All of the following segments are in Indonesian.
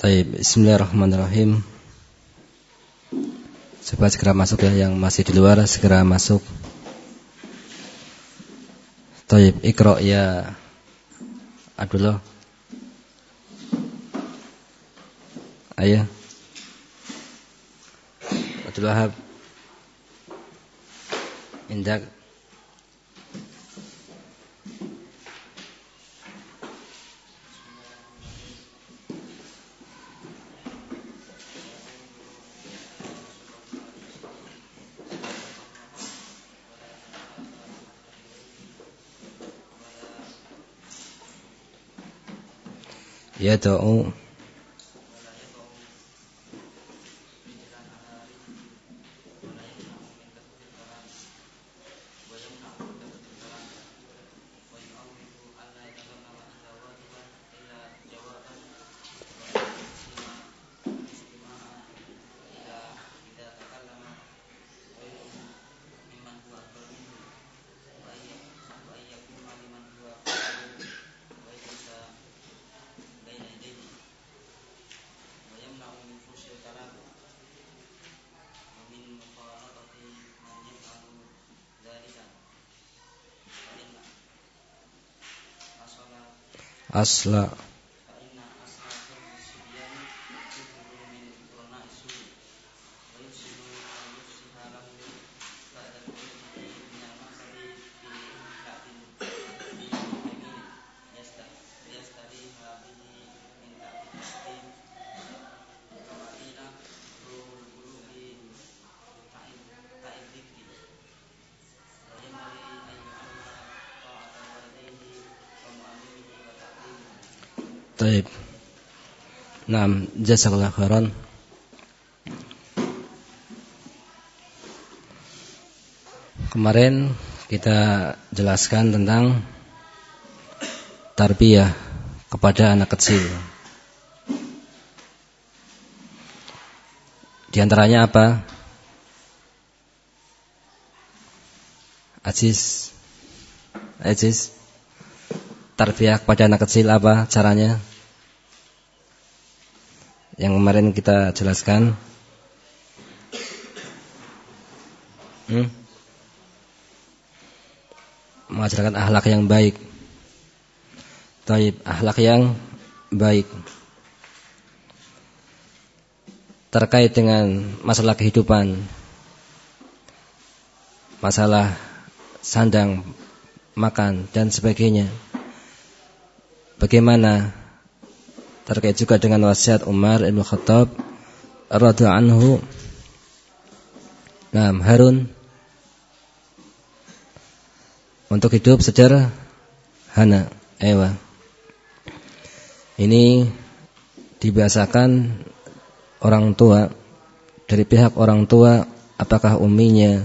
Taib, Bismillahirrahmanirrahim. Coba segera masuk ya yang masih di luar segera masuk. Taib, ikro ya Abdullah. Ayo. Abdul Wahab. Indak. yad'u asla Taib. Nah, jazakallah khairan. Kemarin kita jelaskan tentang tarbiyah kepada anak kecil. Di antaranya apa? Aziz. Aziz. Tarbiyah kepada anak kecil apa caranya? Yang kemarin kita jelaskan. Hmm? Mengajarkan akhlak yang baik. Taib, akhlak yang baik. Terkait dengan masalah kehidupan. Masalah sandang, makan dan sebagainya. Bagaimana terkait juga dengan wasiat Umar Ibn Khattab radhiyallahu anhu. Nah, Harun untuk hidup sederhana. Ewa. Ini dibiasakan orang tua dari pihak orang tua apakah uminya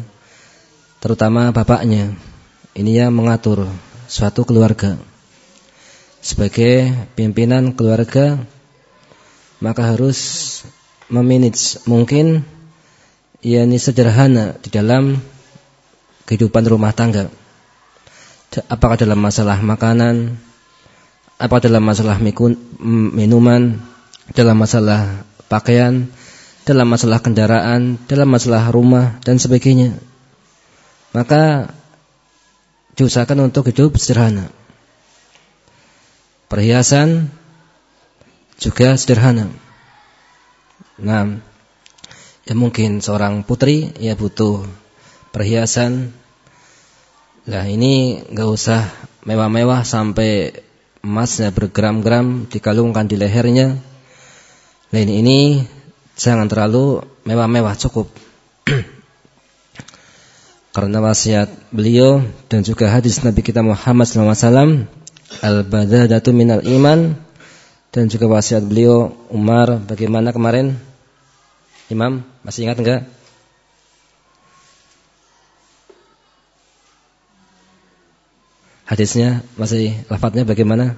terutama bapaknya ini yang mengatur suatu keluarga sebagai pimpinan keluarga maka harus memanage mungkin yakni sederhana di dalam kehidupan rumah tangga. Apakah dalam masalah makanan, apa dalam masalah minuman, dalam masalah pakaian, dalam masalah kendaraan, dalam masalah rumah dan sebagainya. Maka diusahakan untuk hidup sederhana. Perhiasan juga sederhana. Nah, ya mungkin seorang putri ya butuh perhiasan. Lah ini nggak usah mewah-mewah sampai emasnya bergram-gram dikalungkan di lehernya. Lain ini jangan terlalu mewah-mewah cukup. Karena wasiat beliau dan juga hadis Nabi kita Muhammad SAW Al-badadatu minal iman dan juga wasiat beliau Umar bagaimana kemarin? Imam masih ingat enggak? Hadisnya masih lafadznya bagaimana?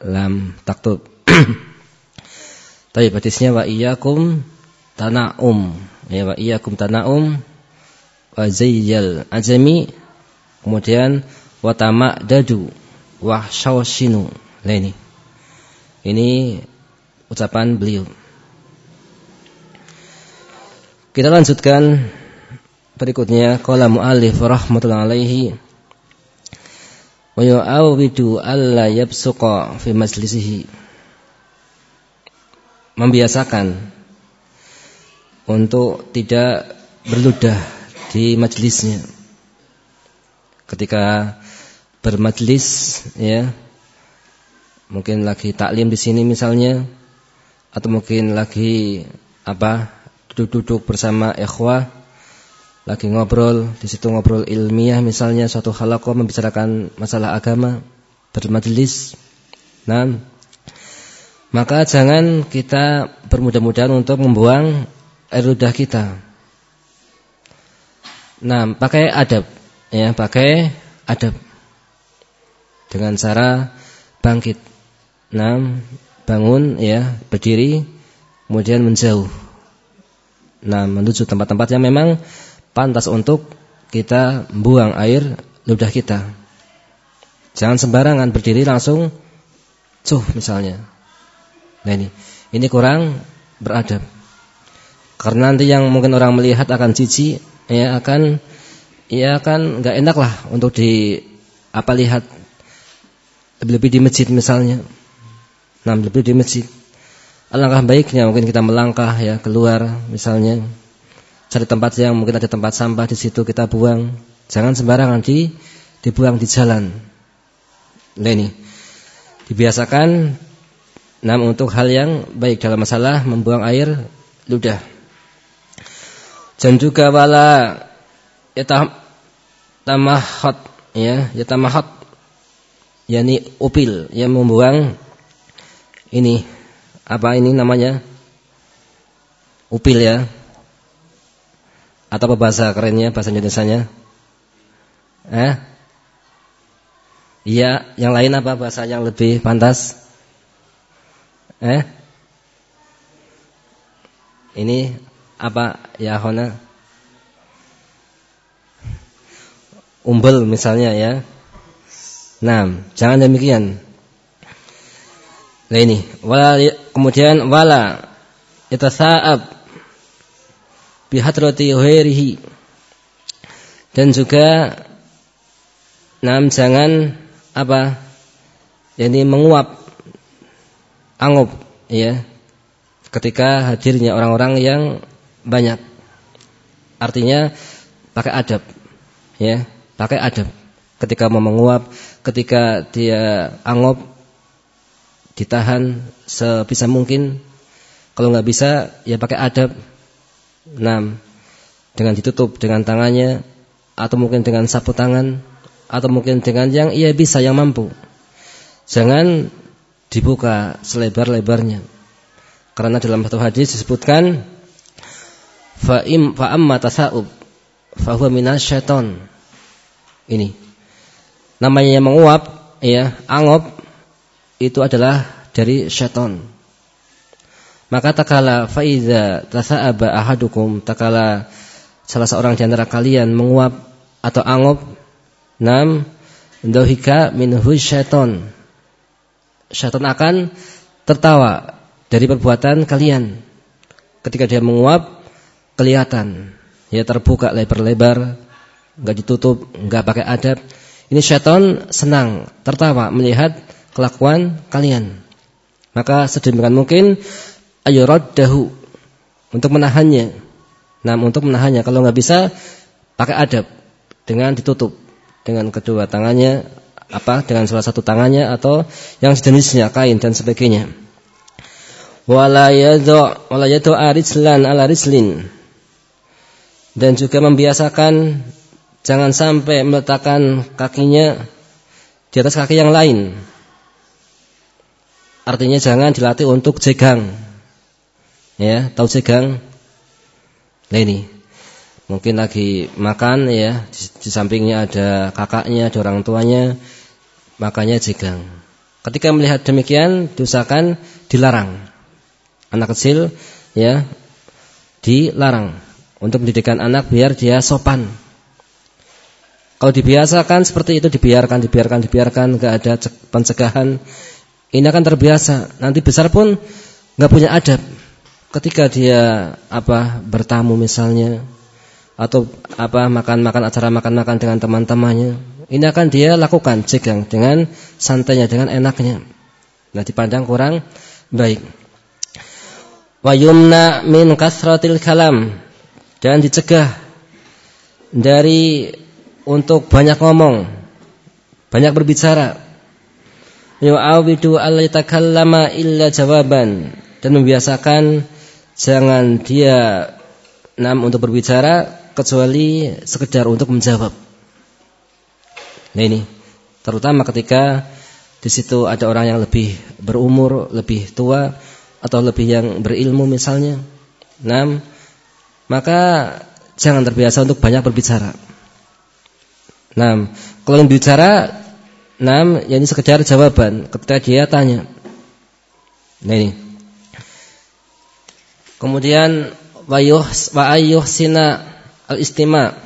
Lam taktub. Tapi hadisnya wa iyyakum tana'um. Ya wa iyyakum tana'um wa zayyal ajami. Kemudian watama dadu wahsyawshinu. Nah ini. Ini ucapan beliau. Kita lanjutkan berikutnya qala muallif rahmatullahi alaihi wa yu'awidu alla yabsuqa fi majlisihi membiasakan untuk tidak berludah di majelisnya ketika bermajlis ya. Mungkin lagi taklim di sini misalnya atau mungkin lagi apa duduk-duduk bersama ikhwah lagi ngobrol di situ ngobrol ilmiah misalnya suatu halakoh membicarakan masalah agama bermajelis nah maka jangan kita bermudah-mudahan untuk membuang air ludah kita. Nah pakai adab ya pakai adab dengan cara bangkit nah bangun ya berdiri kemudian menjauh Nah, menuju tempat-tempat yang memang pantas untuk kita buang air ludah kita. Jangan sembarangan berdiri langsung cuh misalnya. Nah ini, ini kurang beradab. Karena nanti yang mungkin orang melihat akan cici, ya akan ya akan nggak enak lah untuk di apa lihat lebih-lebih di masjid misalnya. Nah, lebih di masjid. Alangkah baiknya mungkin kita melangkah ya keluar misalnya cari tempat yang mungkin ada tempat sampah di situ kita buang. Jangan sembarangan di dibuang di jalan. Nah ini dibiasakan namun untuk hal yang baik dalam masalah membuang air ludah. Dan juga wala yatamahot ya, yatamahot yakni upil yang membuang ini apa ini namanya? Upil ya. Atau apa bahasa kerennya, bahasa Indonesia-nya? Eh? Iya, yang lain apa bahasa yang lebih pantas? Eh? Ini apa ya Hona? Umbel misalnya ya. Nah, jangan demikian. Nah ini, wala kemudian wala yatasa'ab bihadrati ghairihi. Dan juga nam jangan apa? Yani menguap angup ya ketika hadirnya orang-orang yang banyak. Artinya pakai adab ya, pakai adab. Ketika mau menguap, ketika dia angup ditahan sebisa mungkin. Kalau nggak bisa, ya pakai adab. Nah, dengan ditutup dengan tangannya, atau mungkin dengan sapu tangan, atau mungkin dengan yang ia bisa, yang mampu. Jangan dibuka selebar-lebarnya. Karena dalam satu hadis disebutkan fa'im fa'amma tasa'ub fahuwa minasyaiton. Ini. Namanya yang menguap, ya, angop itu adalah dari syaitan. Maka takala faiza tasa'aba ahadukum takala salah seorang di antara kalian menguap atau angup nam dohika minhu syaiton. Syaitan akan tertawa dari perbuatan kalian. Ketika dia menguap kelihatan ya terbuka lebar-lebar, enggak ditutup, enggak pakai adab. Ini syaitan senang, tertawa melihat kelakuan kalian. Maka sedemikian mungkin ayuraddahu untuk menahannya. Nah, untuk menahannya kalau nggak bisa pakai adab dengan ditutup dengan kedua tangannya apa dengan salah satu tangannya atau yang sejenisnya kain dan sebagainya. Wala yadhu wala yadhu arislan ala. Dan juga membiasakan jangan sampai meletakkan kakinya di atas kaki yang lain. Artinya jangan dilatih untuk jegang. Ya, tahu jegang? Nah ini. Mungkin lagi makan ya, di, di sampingnya ada kakaknya, ada orang tuanya, makanya jegang. Ketika melihat demikian, diusahakan dilarang. Anak kecil ya dilarang untuk mendidikan anak biar dia sopan. Kalau dibiasakan seperti itu dibiarkan, dibiarkan, dibiarkan, nggak ada pencegahan, Ini akan terbiasa. Nanti besar pun nggak punya adab. Ketika dia apa bertamu misalnya atau apa makan-makan acara makan-makan dengan teman-temannya, ini akan dia lakukan jegang dengan santainya dengan enaknya. Nah dipandang kurang baik. Wayumna min kasratil kalam dan dicegah dari untuk banyak ngomong, banyak berbicara. Yu'awidu alla yatakallama illa jawaban dan membiasakan jangan dia nam untuk berbicara kecuali sekedar untuk menjawab. Nah ini terutama ketika di situ ada orang yang lebih berumur, lebih tua atau lebih yang berilmu misalnya. Nah, maka jangan terbiasa untuk banyak berbicara. Nah, kalau yang bicara, nah, ini sekedar jawaban. Ketika dia tanya. Nah ini. Kemudian wayuh wa sina al-istima'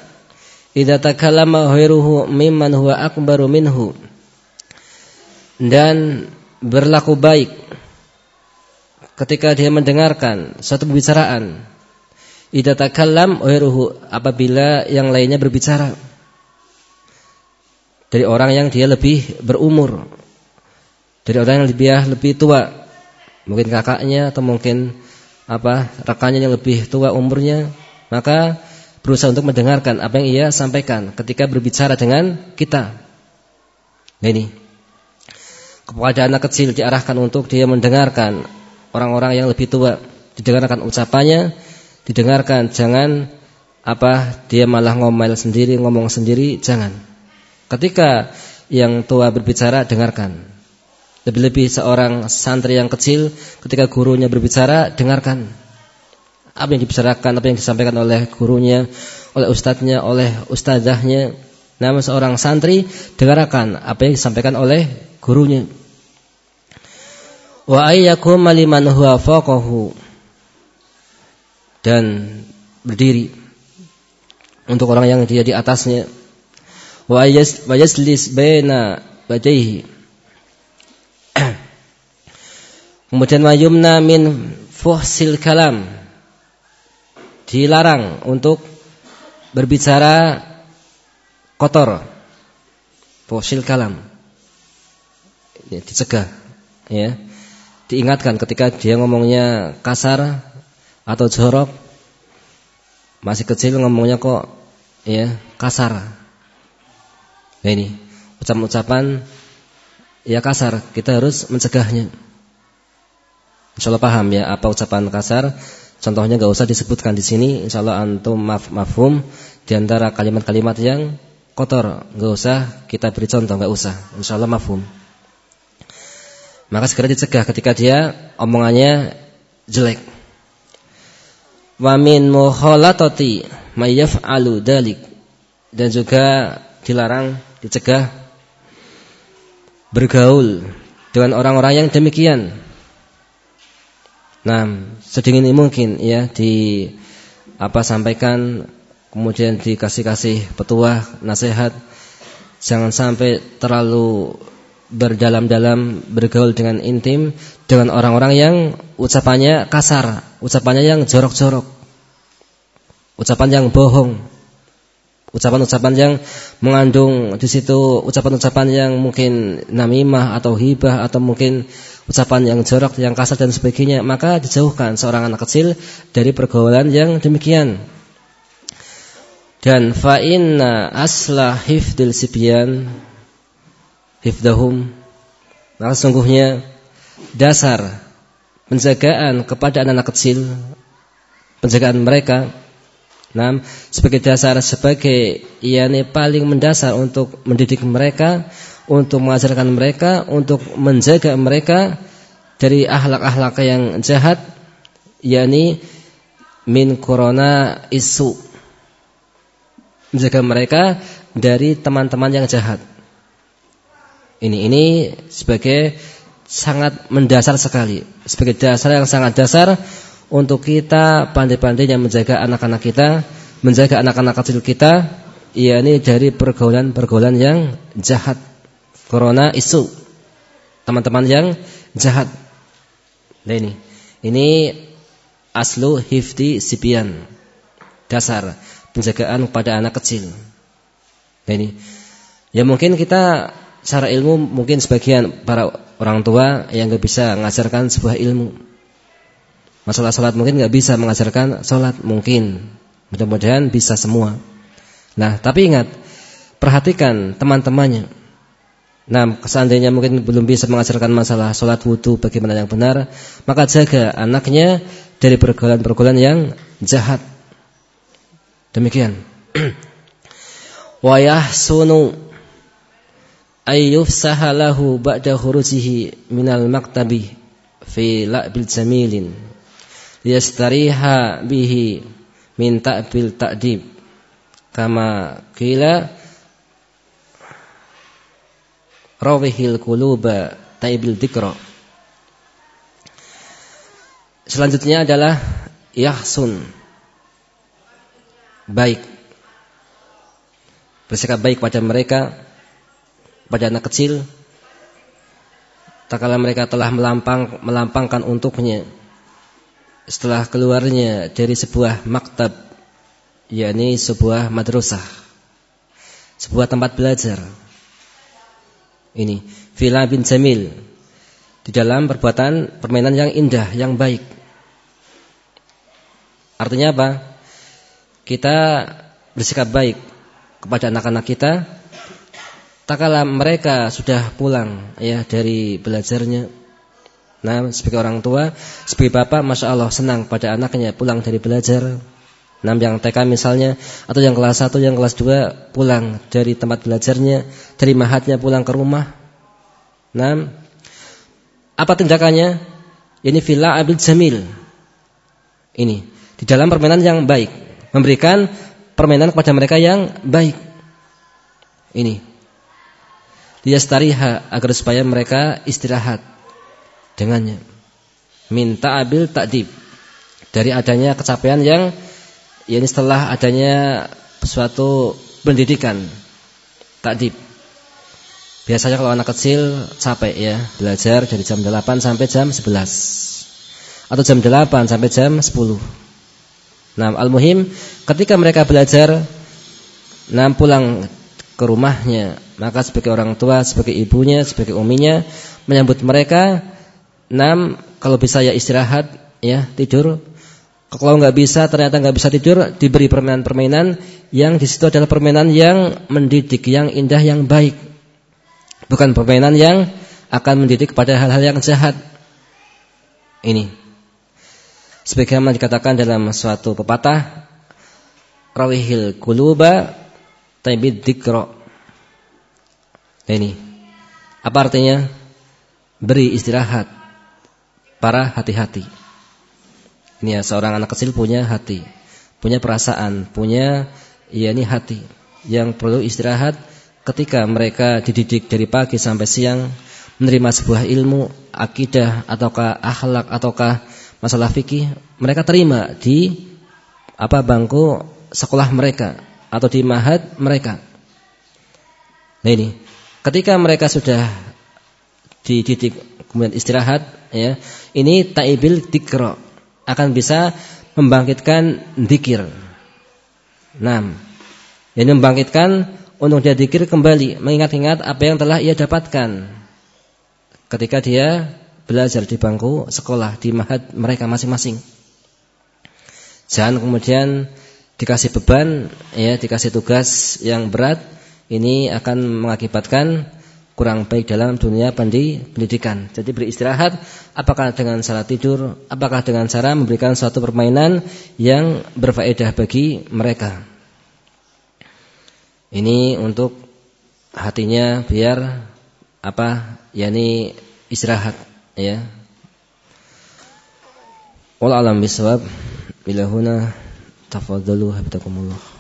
idza takallama ghairuhu mimman huwa akbaru minhu. Dan berlaku baik ketika dia mendengarkan suatu pembicaraan. Idza takallam ghairuhu apabila yang lainnya berbicara dari orang yang dia lebih berumur. Dari orang yang lebih lebih tua. Mungkin kakaknya atau mungkin apa rekannya yang lebih tua umurnya. Maka berusaha untuk mendengarkan apa yang ia sampaikan ketika berbicara dengan kita. Nah ini. Kepada anak kecil diarahkan untuk dia mendengarkan orang-orang yang lebih tua, didengarkan ucapannya, didengarkan jangan apa dia malah ngomel sendiri, ngomong sendiri, jangan. Ketika yang tua berbicara dengarkan. Lebih-lebih seorang santri yang kecil ketika gurunya berbicara dengarkan apa yang dibicarakan, apa yang disampaikan oleh gurunya, oleh ustadznya, oleh ustazahnya. Nama seorang santri dengarkan apa yang disampaikan oleh gurunya. Wa ayyakum maliman huwa faqahu dan berdiri untuk orang yang dia di atasnya. Wa yaslis baina badaihi. Kemudian mayumna min fuhsil kalam dilarang untuk berbicara kotor. Fosil kalam. Ya, dicegah ya. Diingatkan ketika dia ngomongnya kasar atau jorok masih kecil ngomongnya kok ya kasar. Nah ini ucapan-ucapan ya kasar, kita harus mencegahnya. Insyaallah paham ya apa ucapan kasar Contohnya gak usah disebutkan di sini, insya Allah antum maf mafhum di antara kalimat-kalimat yang kotor, gak usah kita beri contoh, gak usah, insya Allah mafhum. Maka segera dicegah ketika dia omongannya jelek. Wa min mukhalatati alu dalik dan juga dilarang, dicegah bergaul dengan orang-orang yang demikian Nah, sedingin mungkin ya di apa sampaikan kemudian dikasih-kasih petua, nasihat jangan sampai terlalu berdalam-dalam bergaul dengan intim dengan orang-orang yang ucapannya kasar, ucapannya yang jorok-jorok. Ucapan yang bohong. Ucapan-ucapan yang mengandung di situ ucapan-ucapan yang mungkin namimah atau hibah atau mungkin ucapan yang jorok, yang kasar dan sebagainya, maka dijauhkan seorang anak kecil dari pergaulan yang demikian. Dan fa inna asla hifdil sibyan hifdahum maka sungguhnya dasar penjagaan kepada anak-anak kecil penjagaan mereka Nah, sebagai dasar sebagai yakni paling mendasar untuk mendidik mereka, untuk mengajarkan mereka, untuk menjaga mereka dari akhlak-akhlak yang jahat, yakni min corona isu. Menjaga mereka dari teman-teman yang jahat. Ini ini sebagai sangat mendasar sekali, sebagai dasar yang sangat dasar untuk kita pandai-pandainya menjaga anak-anak kita, menjaga anak-anak kecil kita, yakni dari pergaulan-pergaulan yang jahat. Corona isu. teman-teman yang jahat. Nah ini, ini aslu hifti sipian. Dasar penjagaan pada anak kecil. Nah ini, ya mungkin kita secara ilmu mungkin sebagian para orang tua yang nggak bisa mengajarkan sebuah ilmu. Masalah sholat mungkin nggak bisa mengajarkan sholat mungkin. Mudah-mudahan bisa semua. Nah, tapi ingat, perhatikan teman-temannya. Nah, seandainya mungkin belum bisa mengajarkan masalah sholat wudhu bagaimana yang benar, maka jaga anaknya dari pergaulan-pergaulan yang jahat. Demikian. Wayah sunu ayyuf sahalahu ba'da khurujihi minal maktabi fi la'bil jamilin liyastariha bihi min ta'bil ta'dib. Kama kila rawihil quluba taibil dikra selanjutnya adalah yahsun. Baik. Bersikap baik pada mereka pada anak kecil tak kala mereka telah melampang, melampangkan untuknya setelah keluarnya dari sebuah maktab yakni sebuah madrasah sebuah tempat belajar. Ini Villa bin Jamil di dalam perbuatan permainan yang indah yang baik. Artinya apa? Kita bersikap baik kepada anak-anak kita tak kala mereka sudah pulang ya dari belajarnya nah sebagai orang tua sebagai bapak masya Allah senang pada anaknya pulang dari belajar. Nah yang TK misalnya atau yang kelas 1 yang kelas 2 pulang dari tempat belajarnya dari mahatnya pulang ke rumah. Nah apa tindakannya? Ini villa abil jamil. Ini di dalam permainan yang baik. Memberikan permainan kepada mereka yang baik. Ini dia stariha agar supaya mereka istirahat dengannya. Minta abil takdib dari adanya kecapean yang ini setelah adanya suatu pendidikan takdib. Biasanya kalau anak kecil capek ya belajar dari jam 8 sampai jam 11 atau jam 8 sampai jam 10. Nah, al-muhim ketika mereka belajar nah pulang ke rumahnya maka sebagai orang tua, sebagai ibunya, sebagai uminya menyambut mereka. Enam, kalau bisa ya istirahat, ya tidur. Kalau nggak bisa, ternyata nggak bisa tidur, diberi permainan-permainan yang di situ adalah permainan yang mendidik, yang indah, yang baik. Bukan permainan yang akan mendidik kepada hal-hal yang jahat. Ini. Sebagaimana dikatakan dalam suatu pepatah, rawihil kuluba taibid dikro ini. Apa artinya? Beri istirahat para hati-hati. Ini ya seorang anak kecil punya hati, punya perasaan, punya ya ini hati yang perlu istirahat ketika mereka dididik dari pagi sampai siang menerima sebuah ilmu akidah ataukah akhlak ataukah masalah fikih mereka terima di apa bangku sekolah mereka atau di mahad mereka. Nah ini Ketika mereka sudah dididik kemudian istirahat ya, ini taibil dikro akan bisa membangkitkan dikir. Nah, ini membangkitkan untuk dia dikir kembali, mengingat-ingat apa yang telah ia dapatkan ketika dia belajar di bangku sekolah di mahat mereka masing-masing. Jangan kemudian dikasih beban, ya, dikasih tugas yang berat, ini akan mengakibatkan kurang baik dalam dunia pendidikan. Jadi beristirahat apakah dengan cara tidur, apakah dengan cara memberikan suatu permainan yang berfaedah bagi mereka. Ini untuk hatinya biar apa? yakni istirahat ya. Wallahu alam bisawab. Bila huna tafadhalu habtakumullah.